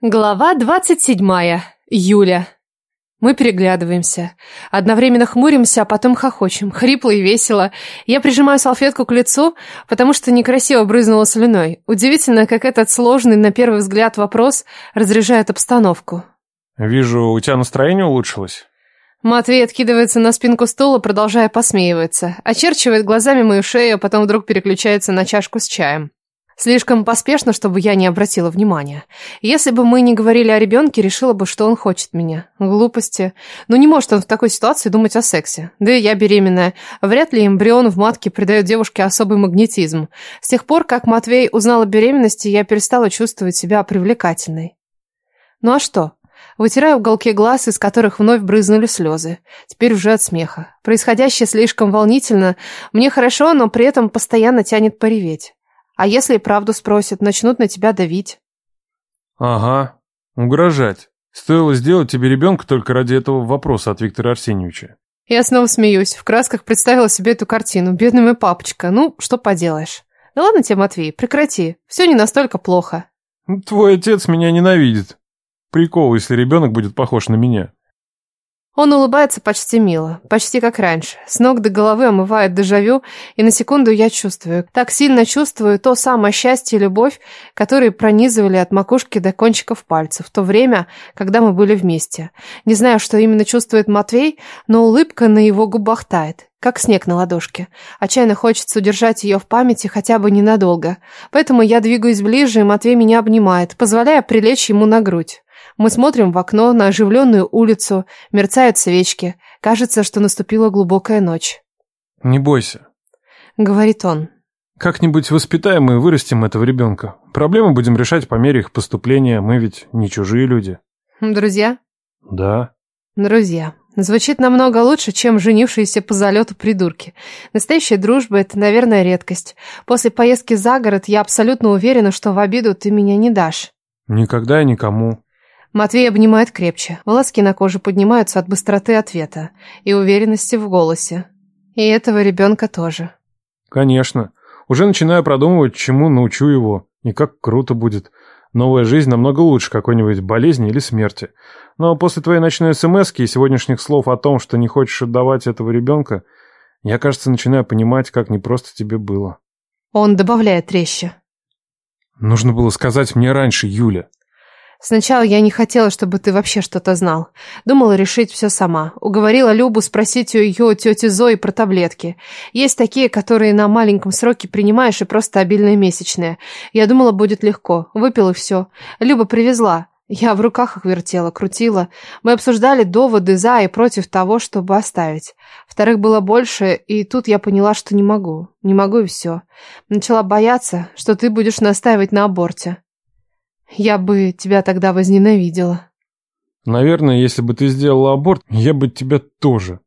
Глава двадцать седьмая. Юля. Мы переглядываемся. Одновременно хмуримся, а потом хохочем. Хрипло и весело. Я прижимаю салфетку к лицу, потому что некрасиво брызнула слюной. Удивительно, как этот сложный на первый взгляд вопрос разряжает обстановку. Вижу, у тебя настроение улучшилось. Матвей откидывается на спинку стула, продолжая посмеиваться. Очерчивает глазами мою шею, а потом вдруг переключается на чашку с чаем. Слишком поспешно, чтобы я не обратила внимания. Если бы мы не говорили о ребенке, решила бы, что он хочет меня. Глупости. Но не может он в такой ситуации думать о сексе. Да и я беременная. Вряд ли эмбрион в матке придает девушке особый магнетизм. С тех пор, как Матвей узнал о беременности, я перестала чувствовать себя привлекательной. Ну а что? Вытираю уголки глаз, из которых вновь брызнули слезы. Теперь уже от смеха. Происходящее слишком волнительно. Мне хорошо, но при этом постоянно тянет пореветь. А если и правду спросят, начнут на тебя давить. Ага, угрожать. Стоило сделать тебе ребенка только ради этого вопроса от Виктора Арсеньевича. Я снова смеюсь, в красках представила себе эту картину. Бедный мой папочка, ну, что поделаешь. Да ладно тебе, Матвей, прекрати, все не настолько плохо. Твой отец меня ненавидит. Прикол, если ребенок будет похож на меня. Он улыбается почти мило, почти как раньше. С ног до головы омывает дежавю, и на секунду я чувствую, так сильно чувствую то самое счастье и любовь, которые пронизывали от макушки до кончиков пальцев в то время, когда мы были вместе. Не знаю, что именно чувствует Матвей, но улыбка на его губах тает, как снег на ладошке. Отчаянно хочется удержать ее в памяти хотя бы ненадолго. Поэтому я двигаюсь ближе, и Матвей меня обнимает, позволяя прилечь ему на грудь. Мы смотрим в окно на оживленную улицу, мерцают свечки. Кажется, что наступила глубокая ночь. «Не бойся», — говорит он. «Как-нибудь воспитаем и вырастим этого ребенка. Проблемы будем решать по мере их поступления, мы ведь не чужие люди». «Друзья?» «Да». «Друзья». Звучит намного лучше, чем женившиеся по залету придурки. Настоящая дружба – это, наверное, редкость. После поездки за город я абсолютно уверена, что в обиду ты меня не дашь. Никогда и никому. Матвей обнимает крепче. Волоски на коже поднимаются от быстроты ответа и уверенности в голосе. И этого ребенка тоже. Конечно. Уже начинаю продумывать, чему научу его. И как круто будет. Новая жизнь намного лучше какой-нибудь болезни или смерти. Но после твоей ночной смс и сегодняшних слов о том, что не хочешь отдавать этого ребенка, я, кажется, начинаю понимать, как непросто тебе было. Он добавляет резче. Нужно было сказать мне раньше, Юля. Сначала я не хотела, чтобы ты вообще что-то знал. Думала решить все сама. Уговорила Любу спросить у ее тети Зои про таблетки. Есть такие, которые на маленьком сроке принимаешь и просто обильные месячные. Я думала, будет легко. Выпил и все. Люба привезла. Я в руках их вертела, крутила. Мы обсуждали доводы за и против того, чтобы оставить. Вторых было больше, и тут я поняла, что не могу. Не могу и все. Начала бояться, что ты будешь настаивать на аборте. Я бы тебя тогда возненавидела. Наверное, если бы ты сделала аборт, я бы тебя тоже.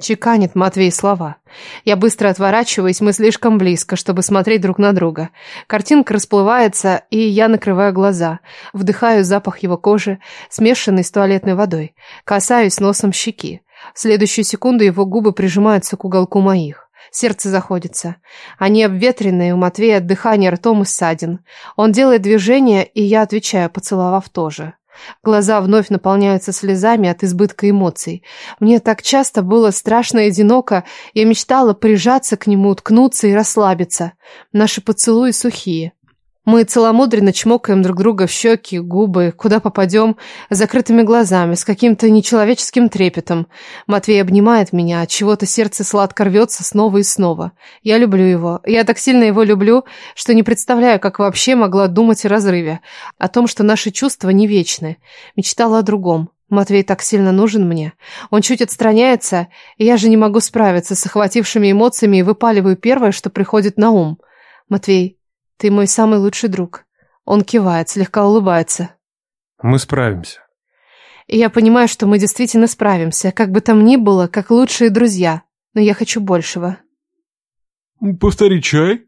Чеканит Матвей слова. Я быстро отворачиваюсь, мы слишком близко, чтобы смотреть друг на друга. Картинка расплывается, и я накрываю глаза. Вдыхаю запах его кожи, смешанный с туалетной водой. Касаюсь носом щеки. В следующую секунду его губы прижимаются к уголку моих. Сердце заходится. Они обветренные, у Матвея от дыхания ртом и ссадин. Он делает движение, и я отвечаю, поцеловав тоже. Глаза вновь наполняются слезами от избытка эмоций. Мне так часто было страшно и одиноко, я мечтала прижаться к нему, уткнуться и расслабиться. Наши поцелуи сухие. Мы целомудренно чмокаем друг друга в щеки, губы, куда попадем, закрытыми глазами, с каким-то нечеловеческим трепетом. Матвей обнимает меня, от чего-то сердце сладко рвется снова и снова. Я люблю его. Я так сильно его люблю, что не представляю, как вообще могла думать о разрыве, о том, что наши чувства не вечны. Мечтала о другом. Матвей так сильно нужен мне. Он чуть отстраняется, и я же не могу справиться с охватившими эмоциями и выпаливаю первое, что приходит на ум. Матвей, ты мой самый лучший друг. Он кивает, слегка улыбается. Мы справимся. И я понимаю, что мы действительно справимся, как бы там ни было, как лучшие друзья. Но я хочу большего. Повтори чай.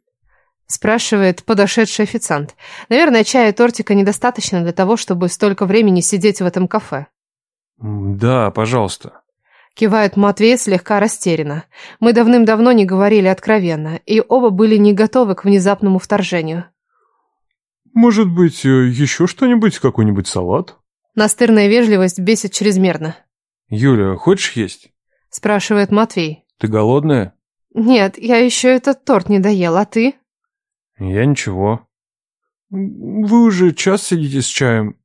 Спрашивает подошедший официант. Наверное, чая и тортика недостаточно для того, чтобы столько времени сидеть в этом кафе. Да, пожалуйста. Кивает Матвей слегка растерянно. Мы давным-давно не говорили откровенно, и оба были не готовы к внезапному вторжению. Может быть, э, еще что-нибудь, какой-нибудь салат? Настырная вежливость бесит чрезмерно. Юля, хочешь есть? Спрашивает Матвей. Ты голодная? Нет, я еще этот торт не доел, а ты? Я ничего. Вы уже час сидите с чаем.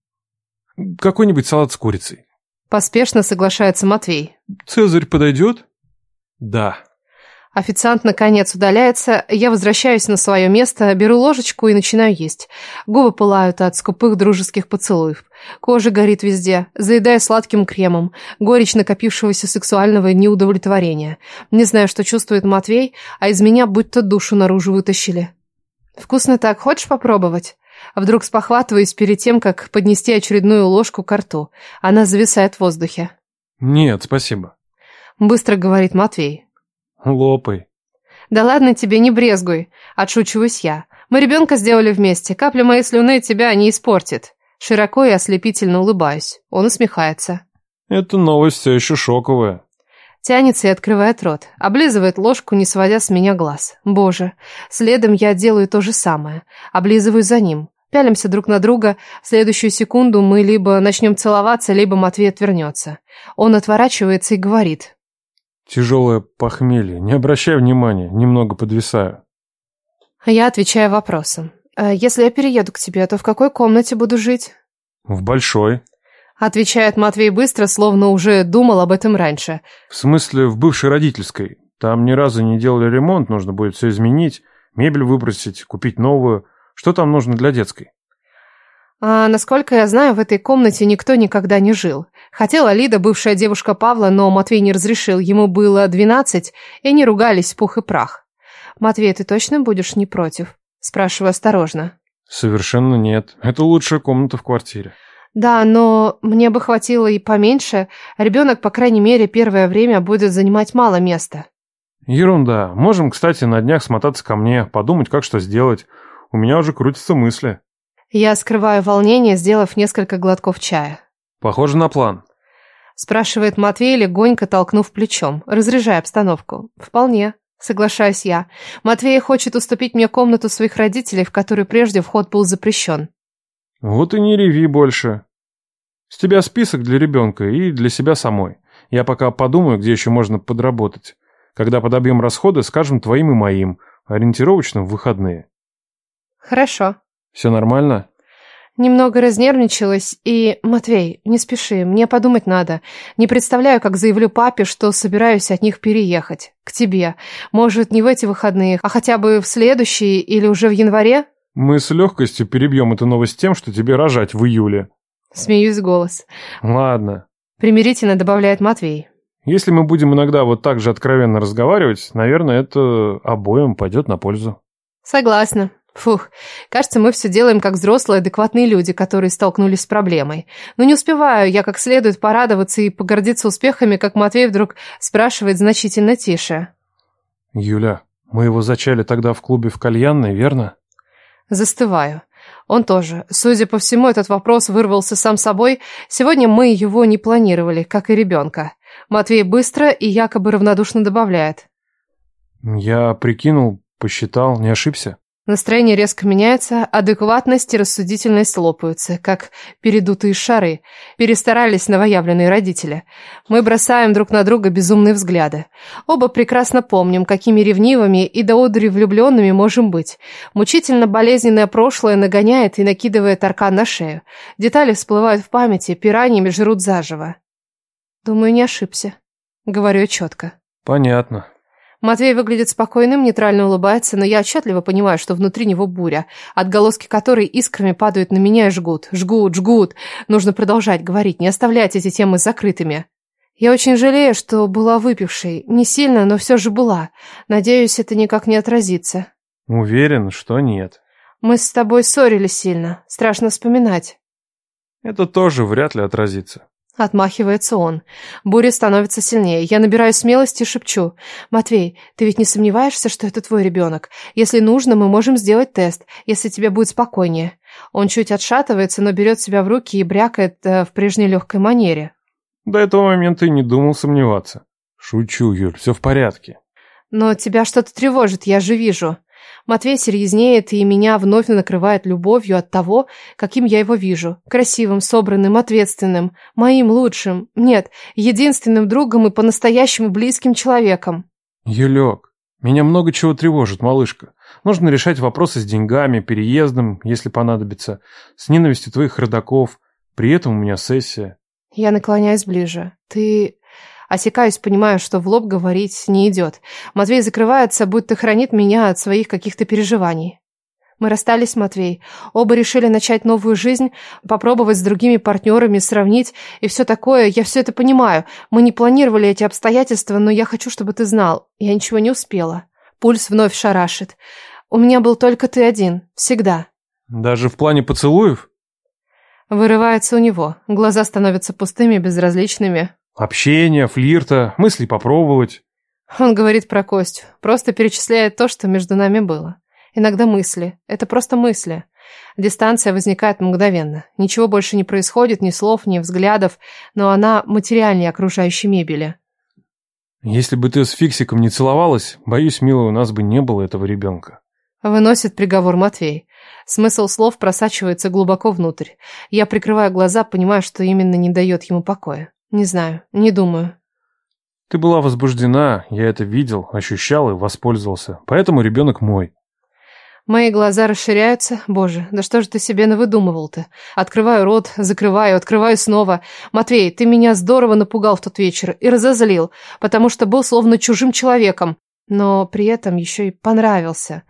Какой-нибудь салат с курицей. Поспешно соглашается Матвей. Цезарь подойдет? Да. Официант наконец удаляется, я возвращаюсь на свое место, беру ложечку и начинаю есть. Губы пылают от скупых дружеских поцелуев. Кожа горит везде, заедая сладким кремом, горечь накопившегося сексуального неудовлетворения. Не знаю, что чувствует Матвей, а из меня будто душу наружу вытащили. «Вкусно так, хочешь попробовать?» А вдруг спохватываюсь перед тем, как поднести очередную ложку к рту. Она зависает в воздухе. «Нет, спасибо», — быстро говорит Матвей. Лопай. Да ладно тебе, не брезгуй. Отшучиваюсь я. Мы ребенка сделали вместе. Капля моей слюны тебя не испортит. Широко и ослепительно улыбаюсь. Он усмехается. Эта новость все еще шоковая. Тянется и открывает рот. Облизывает ложку, не сводя с меня глаз. Боже. Следом я делаю то же самое. Облизываю за ним. Пялимся друг на друга. В следующую секунду мы либо начнем целоваться, либо Матвей отвернется. Он отворачивается и говорит. Тяжелое похмелье. Не обращай внимания, немного подвисаю. Я отвечаю вопросом. «А если я перееду к тебе, то в какой комнате буду жить? В большой. Отвечает Матвей быстро, словно уже думал об этом раньше. В смысле, в бывшей родительской. Там ни разу не делали ремонт, нужно будет все изменить, мебель выбросить, купить новую. Что там нужно для детской? А, насколько я знаю, в этой комнате никто никогда не жил. Хотела Лида, бывшая девушка Павла, но Матвей не разрешил. Ему было двенадцать, и они ругались пух и прах. «Матвей, ты точно будешь не против?» Спрашиваю осторожно. «Совершенно нет. Это лучшая комната в квартире». «Да, но мне бы хватило и поменьше. Ребенок, по крайней мере, первое время будет занимать мало места». «Ерунда. Можем, кстати, на днях смотаться ко мне, подумать, как что сделать. У меня уже крутятся мысли». Я скрываю волнение, сделав несколько глотков чая. Похоже на план. Спрашивает Матвей, легонько толкнув плечом, разряжая обстановку. Вполне. Соглашаюсь я. Матвей хочет уступить мне комнату своих родителей, в которую прежде вход был запрещен. Вот и не реви больше. С тебя список для ребенка и для себя самой. Я пока подумаю, где еще можно подработать. Когда подобьем расходы, скажем твоим и моим. Ориентировочно в выходные. Хорошо. Все нормально? Немного разнервничалась и... Матвей, не спеши, мне подумать надо. Не представляю, как заявлю папе, что собираюсь от них переехать. К тебе. Может, не в эти выходные, а хотя бы в следующие или уже в январе? Мы с легкостью перебьем эту новость тем, что тебе рожать в июле. Смеюсь голос. Ладно. Примирительно добавляет Матвей. Если мы будем иногда вот так же откровенно разговаривать, наверное, это обоим пойдет на пользу. Согласна. Фух, кажется, мы все делаем как взрослые, адекватные люди, которые столкнулись с проблемой. Но не успеваю я как следует порадоваться и погордиться успехами, как Матвей вдруг спрашивает значительно тише. «Юля, мы его зачали тогда в клубе в кальянной, верно?» Застываю. Он тоже. Судя по всему, этот вопрос вырвался сам собой. Сегодня мы его не планировали, как и ребенка. Матвей быстро и якобы равнодушно добавляет. «Я прикинул, посчитал, не ошибся?» Настроение резко меняется, адекватность и рассудительность лопаются, как передутые шары. Перестарались новоявленные родители. Мы бросаем друг на друга безумные взгляды. Оба прекрасно помним, какими ревнивыми и до одури влюбленными можем быть. Мучительно болезненное прошлое нагоняет и накидывает аркан на шею. Детали всплывают в памяти, пираньями жрут заживо. Думаю, не ошибся. Говорю четко. Понятно. Матвей выглядит спокойным, нейтрально улыбается, но я отчетливо понимаю, что внутри него буря, отголоски которой искрами падают на меня и жгут. Жгут, жгут. Нужно продолжать говорить, не оставлять эти темы закрытыми. Я очень жалею, что была выпившей. Не сильно, но все же была. Надеюсь, это никак не отразится. Уверен, что нет. Мы с тобой ссорились сильно. Страшно вспоминать. Это тоже вряд ли отразится. Отмахивается он. Буря становится сильнее. Я набираю смелости и шепчу. «Матвей, ты ведь не сомневаешься, что это твой ребенок? Если нужно, мы можем сделать тест, если тебе будет спокойнее». Он чуть отшатывается, но берет себя в руки и брякает э, в прежней легкой манере. До этого момента и не думал сомневаться. Шучу, Юль, все в порядке. Но тебя что-то тревожит, я же вижу. Матвей серьезнеет, и меня вновь накрывает любовью от того, каким я его вижу. Красивым, собранным, ответственным, моим лучшим, нет, единственным другом и по-настоящему близким человеком. Юлек, меня много чего тревожит, малышка. Нужно решать вопросы с деньгами, переездом, если понадобится, с ненавистью твоих родаков. При этом у меня сессия. Я наклоняюсь ближе. Ты... Осекаюсь, понимаю, что в лоб говорить не идет. Матвей закрывается, будто хранит меня от своих каких-то переживаний. Мы расстались, Матвей. Оба решили начать новую жизнь, попробовать с другими партнерами, сравнить и все такое. Я все это понимаю. Мы не планировали эти обстоятельства, но я хочу, чтобы ты знал. Я ничего не успела. Пульс вновь шарашит. У меня был только ты один. Всегда. Даже в плане поцелуев? Вырывается у него. Глаза становятся пустыми, безразличными. Общение, флирта, мысли попробовать. Он говорит про Костю. Просто перечисляет то, что между нами было. Иногда мысли. Это просто мысли. Дистанция возникает мгновенно. Ничего больше не происходит, ни слов, ни взглядов, но она материальнее окружающей мебели. Если бы ты с Фиксиком не целовалась, боюсь, милая, у нас бы не было этого ребенка. Выносит приговор Матвей. Смысл слов просачивается глубоко внутрь. Я прикрываю глаза, понимая, что именно не дает ему покоя. Не знаю, не думаю. Ты была возбуждена, я это видел, ощущал и воспользовался. Поэтому ребенок мой. Мои глаза расширяются. Боже, да что же ты себе навыдумывал-то? Открываю рот, закрываю, открываю снова. Матвей, ты меня здорово напугал в тот вечер и разозлил, потому что был словно чужим человеком, но при этом еще и понравился.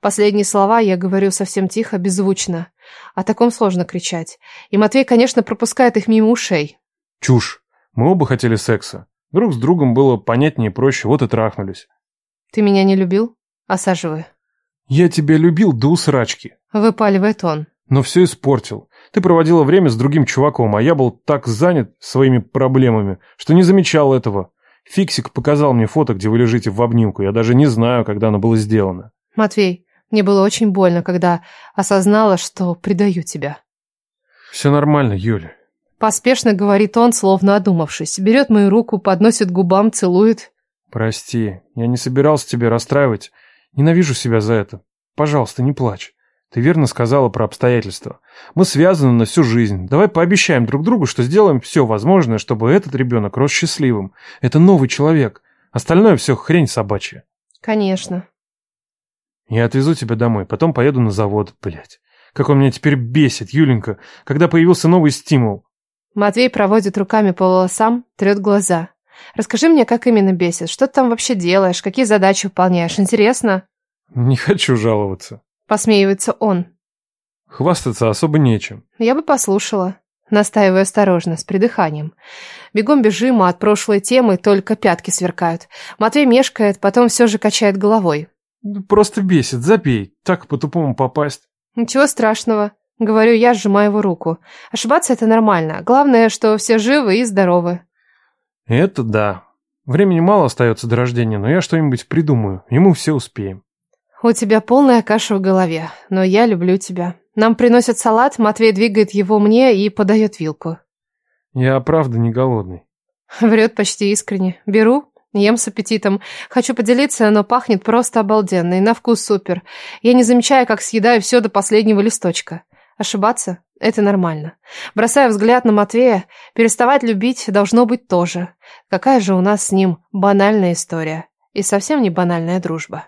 Последние слова я говорю совсем тихо, беззвучно. О таком сложно кричать. И Матвей, конечно, пропускает их мимо ушей. Чушь. Мы оба хотели секса. Друг с другом было понятнее и проще, вот и трахнулись. Ты меня не любил? Осаживаю. «Я тебя любил до усрачки», — выпаливает он. «Но все испортил. Ты проводила время с другим чуваком, а я был так занят своими проблемами, что не замечал этого. Фиксик показал мне фото, где вы лежите в обнимку. Я даже не знаю, когда оно было сделано». «Матвей, мне было очень больно, когда осознала, что предаю тебя». «Все нормально, Юля». Поспешно говорит он, словно одумавшись. Берет мою руку, подносит губам, целует. «Прости, я не собирался тебя расстраивать». Ненавижу себя за это. Пожалуйста, не плачь. Ты верно сказала про обстоятельства. Мы связаны на всю жизнь. Давай пообещаем друг другу, что сделаем все возможное, чтобы этот ребенок рос счастливым. Это новый человек. Остальное все хрень собачья. Конечно. Я отвезу тебя домой, потом поеду на завод, блядь. Как он меня теперь бесит, Юленька, когда появился новый стимул. Матвей проводит руками по волосам, трет глаза. Расскажи мне, как именно бесит? Что ты там вообще делаешь? Какие задачи выполняешь? Интересно?» «Не хочу жаловаться». Посмеивается он. «Хвастаться особо нечем». Я бы послушала. Настаиваю осторожно, с придыханием. Бегом бежим, а от прошлой темы только пятки сверкают. Матвей мешкает, потом все же качает головой. «Просто бесит, запей. Так по-тупому попасть». «Ничего страшного». Говорю я, сжимаю его руку. Ошибаться это нормально. Главное, что все живы и здоровы. Это да. Времени мало остается до рождения, но я что-нибудь придумаю, мы все успеем. У тебя полная каша в голове, но я люблю тебя. Нам приносят салат, Матвей двигает его мне и подает вилку. Я правда не голодный. Врет почти искренне. Беру, ем с аппетитом. Хочу поделиться, но пахнет просто обалденно и на вкус супер. Я не замечаю, как съедаю все до последнего листочка. Ошибаться? Это нормально. Бросая взгляд на Матвея, переставать любить должно быть тоже. Какая же у нас с ним банальная история. И совсем не банальная дружба.